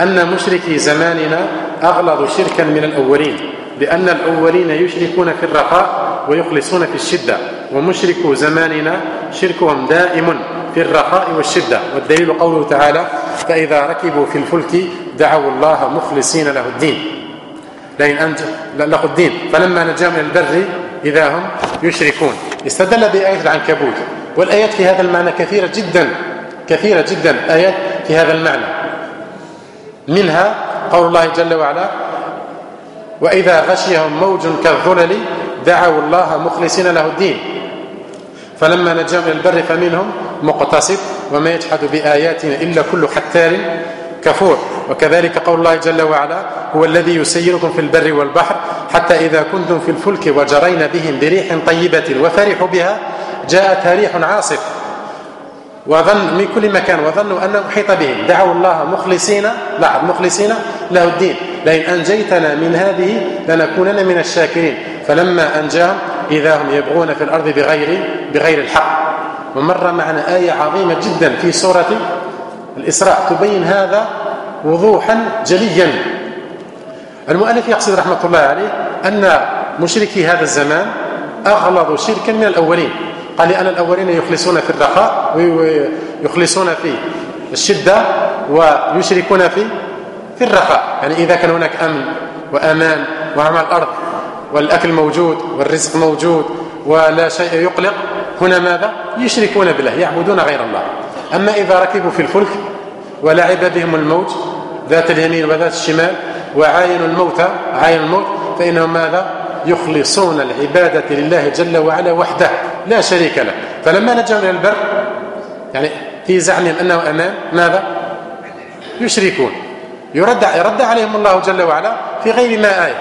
S1: أن مشركي زماننا أغلظ شركا من الأولين لأن الأولين يشركون في الرخاء ويخلصون في الشدة ومشركو زماننا شركهم دائم في الرخاء والشدة. والدليل قوله تعالى فإذا ركبوا في الفلك دعوا الله مخلصين له الدين. لئن أنت له الدين. فلما نجا من البر إذا هم يشركون. استدل بآية العنكبوت. والآيات في هذا المعنى كثيرة جدا كثيرة جدا. آيات في هذا المعنى. منها قول الله جل وعلا وإذا غشيهم موج كالظلل دعوا الله مخلصين له الدين. فلما نجا من البر فمنهم مقتصد وما يجحد بآياتنا إلا كل حتار. كفور وكذلك قول الله جل وعلا هو الذي يسيركم في البر والبحر حتى إذا كنتم في الفلك وجرين بهم بريح طيبة وفرحوا بها جاءتها ريح عاصف. وظن من كل مكان وظنوا أنه محيط بهم. دعوا الله مخلصين لاحظ مخلصين له الدين. لئن أنجيتنا من هذه لنكونن من الشاكرين. فلما أنجاهم إذا هم يبغون في الأرض بغير بغير الحق. ومر معنا آية عظيمة جدا في سورة الإسراء تبين هذا وضوحا جليا. المؤلف يقصد رحمة الله عليه أن مشركي هذا الزمان أغلظ شركا من الأولين. قال لأن الأولين يخلصون في الرخاء ويخلصون في الشدة ويشركون في في الرخاء. يعني إذا كان هناك أمن وأمان وعمل الأرض والأكل موجود والرزق موجود ولا شيء يقلق هنا ماذا؟ يشركون بالله يعبدون غير الله. أما إذا ركبوا في الفلك ولعب بهم الموت ذات اليمين وذات الشمال وعاينوا الموت عاين الموت فإنهم ماذا؟ يخلصون العبادة لله جل وعلا وحده لا شريك له. فلما نجوا إلى البر يعني في زعمهم أنه أمان ماذا؟ يشركون. يرد, يرد عليهم الله جل وعلا في غير ما آية.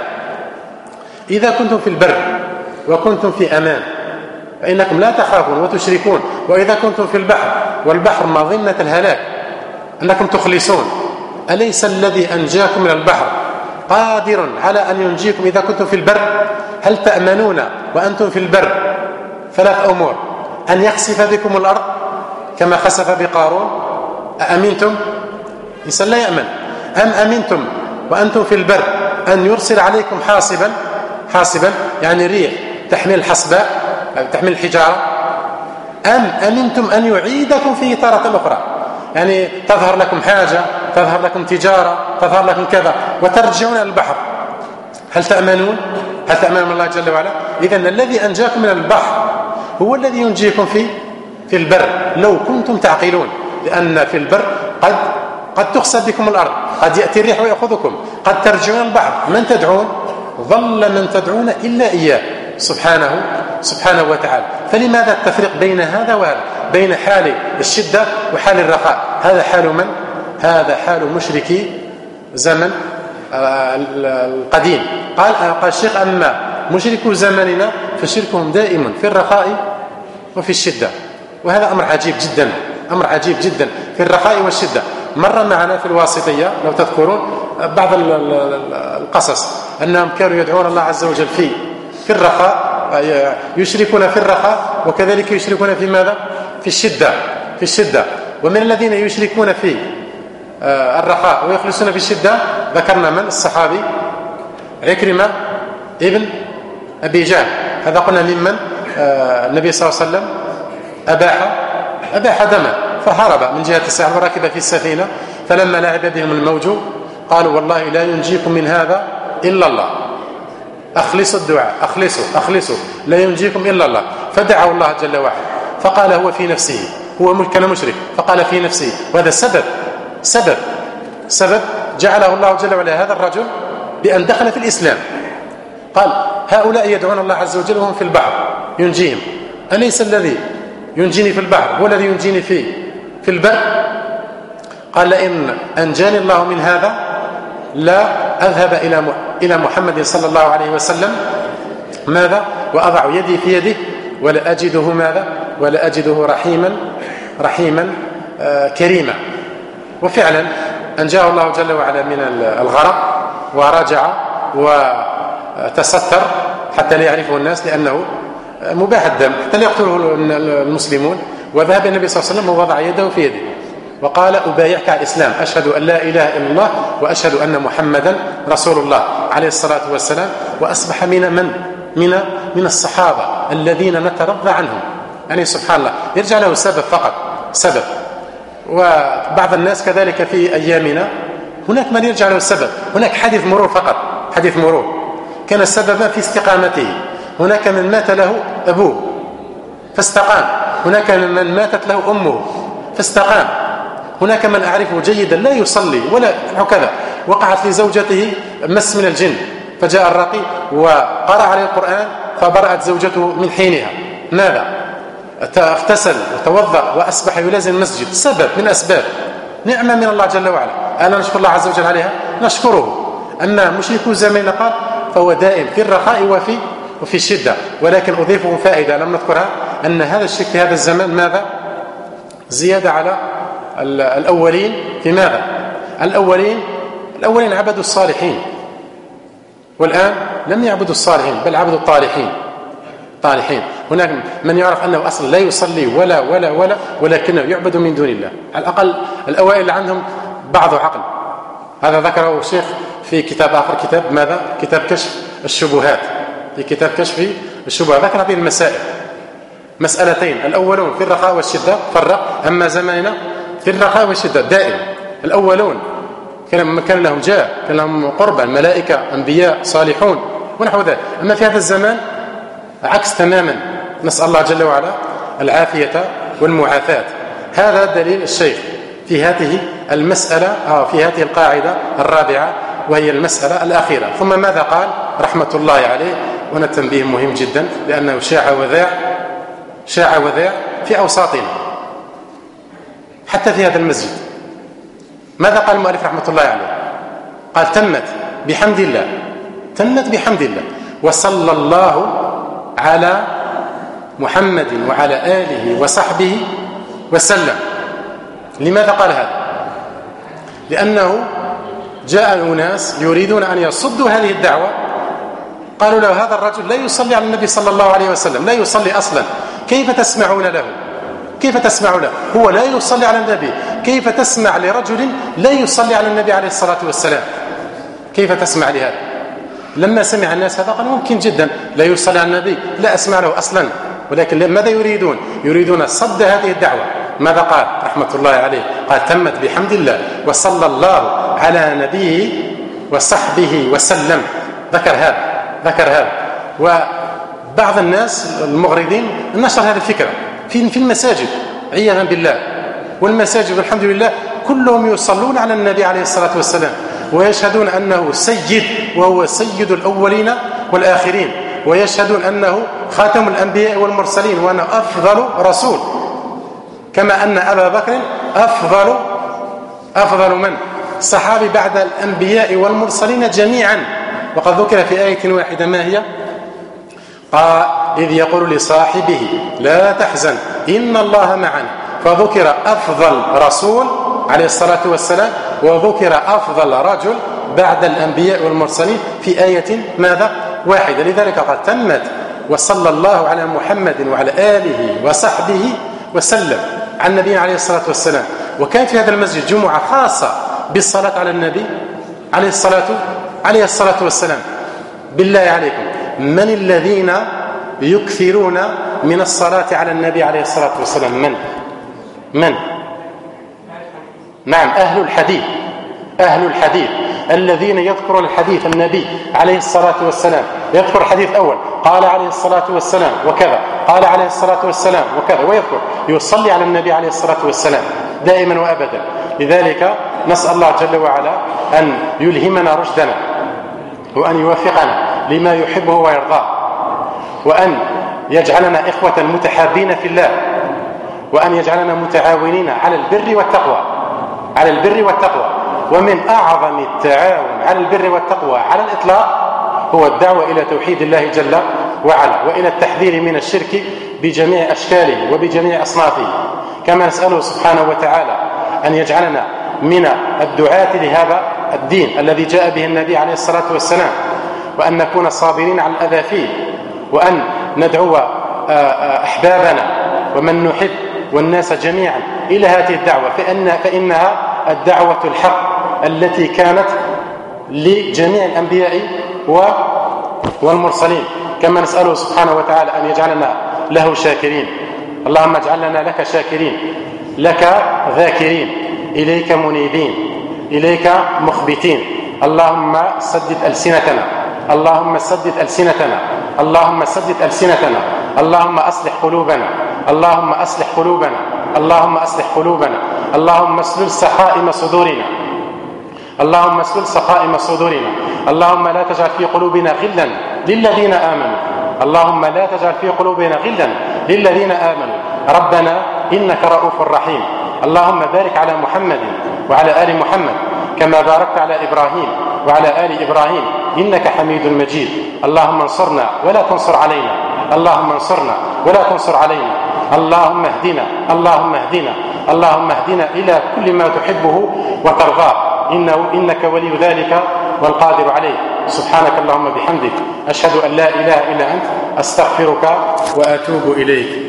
S1: إذا كنتم في البر وكنتم في أمان فإنكم لا تخافون وتشركون. وإذا كنتم في البحر والبحر مظنة الهلاك أنكم تخلصون. أليس الذي أنجاكم من البحر قادر على أن ينجيكم إذا كنتم في البر؟ هل تأمنون وأنتم في البر؟ ثلاث أمور. أن يخسف بكم الأرض كما خسف بقارون. أأمنتم؟ إنسان لا يأمن. أم أمنتم وأنتم في البر أن يرسل عليكم حاصبا؟ حاصبا يعني ريح تحمل الحصباء تحمل الحجارة. أم أمنتم أن يعيدكم فيه تارة أخرى. يعني تظهر لكم حاجة تظهر لكم تجارة تظهر لكم كذا وترجعون البحر. هل تأمنون؟ هل تأمنون الله جل وعلا؟ إذا الذي أنجاكم من البحر هو الذي ينجيكم في في البر. لو كنتم تعقلون لأن في البر قد قد تخسف بكم الأرض قد يأتي الريح ويأخذكم قد ترجعون البحر. من تدعون؟ ظل من تدعون إلا إياه. سبحانه سبحانه وتعالى. فلماذا التفريق بين هذا وهذا؟ بين حال الشدة وحال الرخاء. هذا حال من؟ هذا حال مشركي زمن آه، القديم. قال قال الشيخ أما مشركو زمننا فشركهم دائم في الرخاء وفي الشدة. وهذا أمر عجيب جدا أمر عجيب جدا. في الرخاء والشدة. مر معنا في الواسطية لو تذكرون بعض القصص أنهم كانوا يدعون الله عز وجل في في الرخاء يشركون في الرخاء وكذلك يشركون في ماذا؟ في الشدة في الشدة. ومن الذين يشركون في آه، الرخاء ويخلصون في الشدة ذكرنا من؟ الصحابي عكرمة ابن أبي جهل. هذا قلنا ممن آه، النبي صلى الله عليه وسلم. أباح أباح دمه فهرب من جهة الساحل وركب في السفينة فلما لعب بهم الموج قالوا والله لا ينجيكم من هذا إلا الله. أخلصوا الدعاء أخلصوا أخلصوا لا ينجيكم إلا الله. فدعوا الله جل وعلا. فقال هو في نفسه هو كان مشرك. فقال في نفسه وهذا سبب سبب سبب جعله الله جل وعلا هذا الرجل بأن دخل في الإسلام. قال هؤلاء يدعون الله عز وجل وهم في البحر. ينجيهم. أليس الذي ينجيني في البحر؟ هو الذي ينجيني في في البر؟ قال لئن أنجاني الله من هذا لا أذهب إلى إلى محمد صلى الله عليه وسلم. ماذا؟ وأضع يدي في يده. ولا أجده ماذا؟ ولا أجده رحيما رحيما آه، كريما. وفعلا أنجاه الله جل وعلا من الغرق ورجع وتستر حتى لا يعرفه الناس لأنه مباح الدم. حتى لا يقتله المسلمون. وذهب النبي صلى الله عليه وسلم ووضع يده في يده. وقال أبايعك على الإسلام. أشهد أن لا إله إلا الله وأشهد أن محمدا رسول الله عليه الصلاة والسلام. وأصبح من من؟ من من الصحابة الذين نترضى عنهم. يعني سبحان الله. يرجع له سبب فقط. سبب. وبعض الناس كذلك في أيامنا هناك من يرجع له السبب هناك حديث مرور فقط. حديث مرور. كان السبب في استقامته. هناك من مات له أبوه فاستقام. هناك من ماتت له أمه فاستقام. هناك من أعرفه جيدا لا يصلي ولا هكذا وقعت لزوجته مس من الجن فجاء الرقي وقرأ عليه القرآن فبرأت زوجته من حينها. ماذا؟ اغتسل وتوضأ وأصبح يلازم المسجد. سبب من أسباب. نعمة من الله جل وعلا. ألا نشكر الله عز وجل عليها. نشكره. أما مشركو زمان قال فهو دائم في الرخاء وفي وفي الشدة. ولكن أضيفه فائدة لم نذكرها. أن هذا الشرك في هذا الزمان ماذا؟ زيادة على الأولين في ماذا الأولين الأولين عبدوا الصالحين. والآن لم يعبدوا الصالحين بل عبدوا الطالحين. طالحين. هناك من يعرف أنه أصلا لا يصلي ولا ولا ولا ولكنه يعبد من دون الله. على الأقل الأوائل اللي عندهم بعض عقل. هذا ذكره الشيخ في كتاب آخر كتاب ماذا؟ كتاب كشف الشبهات. في كتاب كشف الشبهات. ذكر هذه المسائل. مسألتين. الأولون في الرخاء والشدة فرق. أما زماننا في الرخاء والشدة دائم الأولون. كان كان لهم جاه كان لهم قربا ملائكة أنبياء صالحون ونحو ذلك. أما في هذا الزمان عكس تماما. نسأل الله جل وعلا العافية والمعافاة. هذا دليل الشيخ في هذه المسألة أو في هذه القاعدة الرابعة وهي المسألة الأخيرة. ثم ماذا قال؟ رحمة الله عليه. هنا تنبيه مهم جدا لأنه شاع وذاع شاع وذاع في أوساطنا حتى في هذا المسجد. ماذا قال المؤلف رحمة الله عليه؟ قال تمت بحمد الله. تمت بحمد الله. وصلى الله على محمد وعلى آله وصحبه وسلم. لماذا قال هذا؟ لأنه جاء أناس يريدون أن يصدوا هذه الدعوة. قالوا له هذا الرجل لا يصلي على النبي صلى الله عليه وسلم لا يصلي أصلا. كيف تسمعون له؟ كيف تسمع له؟ هو لا يصلي على النبي. كيف تسمع لرجل لا يصلي على النبي عليه الصلاة والسلام؟ كيف تسمع لهذا؟ لما سمع الناس هذا قال ممكن جدا. لا يصلي على النبي. لا أسمع له أصلا. ولكن ماذا يريدون؟ يريدون صد هذه الدعوة. ماذا قال رحمة الله عليه؟ قال تمت بحمد الله وصلى الله على نبيه وصحبه وسلم. ذكر هذا. ذكر هذا. وبعض الناس المغرضين نشر هذه الفكرة. في في المساجد. عياذا بالله. والمساجد والحمد لله كلهم يصلون على النبي عليه الصلاة والسلام ويشهدون أنه سيد وهو سيد الأولين والآخرين ويشهدون أنه خاتم الأنبياء والمرسلين وأنه أفضل رسول. كما أن أبا بكر أفضل أفضل من صحابي بعد الأنبياء والمرسلين جميعا. وقد ذكر في آية واحدة ما هي؟ قال إذ يقول لصاحبه لا تحزن إن الله معنا. فذكر أفضل رسول عليه الصلاة والسلام وذكر أفضل رجل بعد الأنبياء والمرسلين في آية ماذا؟ واحدة. لذلك قد تمت وصلى الله على محمد وعلى آله وصحبه وسلم عن النبي عليه الصلاة والسلام. وكان في هذا المسجد جمعة خاصة بالصلاة على النبي عليه الصلاة عليه الصلاة والسلام. بالله عليكم. من الذين يكثرون من الصلاة على النبي عليه الصلاة والسلام؟ من؟ من؟ نعم أهل الحديث أهل الحديث الذين يذكرون الحديث النبي عليه الصلاة والسلام. يذكر الحديث الأول قال عليه الصلاة والسلام وكذا قال عليه الصلاة والسلام وكذا ويذكر يصلي على النبي عليه الصلاة والسلام دائما وأبدا. لذلك نسأل الله جل وعلا أن يلهمنا رشدنا وأن يوفقنا. لما يحبه ويرضاه. وأن يجعلنا إخوة متحابين في الله. وأن يجعلنا متعاونين على البر والتقوى. على البر والتقوى. ومن أعظم التعاون على البر والتقوى على الإطلاق هو الدعوة إلى توحيد الله جل وعلا. وإلى التحذير من الشرك بجميع أشكاله وبجميع أصنافه. كما نسأله سبحانه وتعالى أن يجعلنا من الدعاة لهذا الدين الذي جاء به النبي عليه الصلاة والسلام. وأن نكون صابرين على الأذى فيه وأن ندعو آه، آه، أحبابنا ومن نحب والناس جميعا إلى هذه الدعوة فإن فإنها الدعوة الحق التي كانت لجميع الأنبياء والمرسلين. كما نسأله سبحانه وتعالى أن يجعلنا له شاكرين. اللهم اجعلنا لك شاكرين لك ذاكرين إليك منيبين إليك مخبتين. اللهم سدد ألسنتنا. اللهم سدد ألسنتنا اللهم سدد ألسنتنا اللهم أصلح قلوبنا اللهم أصلح قلوبنا اللهم أصلح قلوبنا اللهم اسلل سخائم صدورنا اللهم اسلل سخائم صدورنا اللهم لا تجعل في قلوبنا غلا للذين آمنوا اللهم لا تجعل في قلوبنا غلا للذين آمنوا. ربنا إنك رؤوف رحيم. اللهم بارك على محمد وعلى آل محمد كما باركت على إبراهيم وعلى آل إبراهيم. إنك حميد مجيد. اللهم انصرنا ولا تنصر علينا. اللهم انصرنا ولا تنصر علينا. اللهم اهدنا. اللهم اهدنا. اللهم اهدنا إلى كل ما تحبه وترضاه. إنه إنك ولي ذلك والقادر عليه. سبحانك اللهم بحمدك أشهد أن لا إله إلا أنت. أستغفرك وأتوب إليك.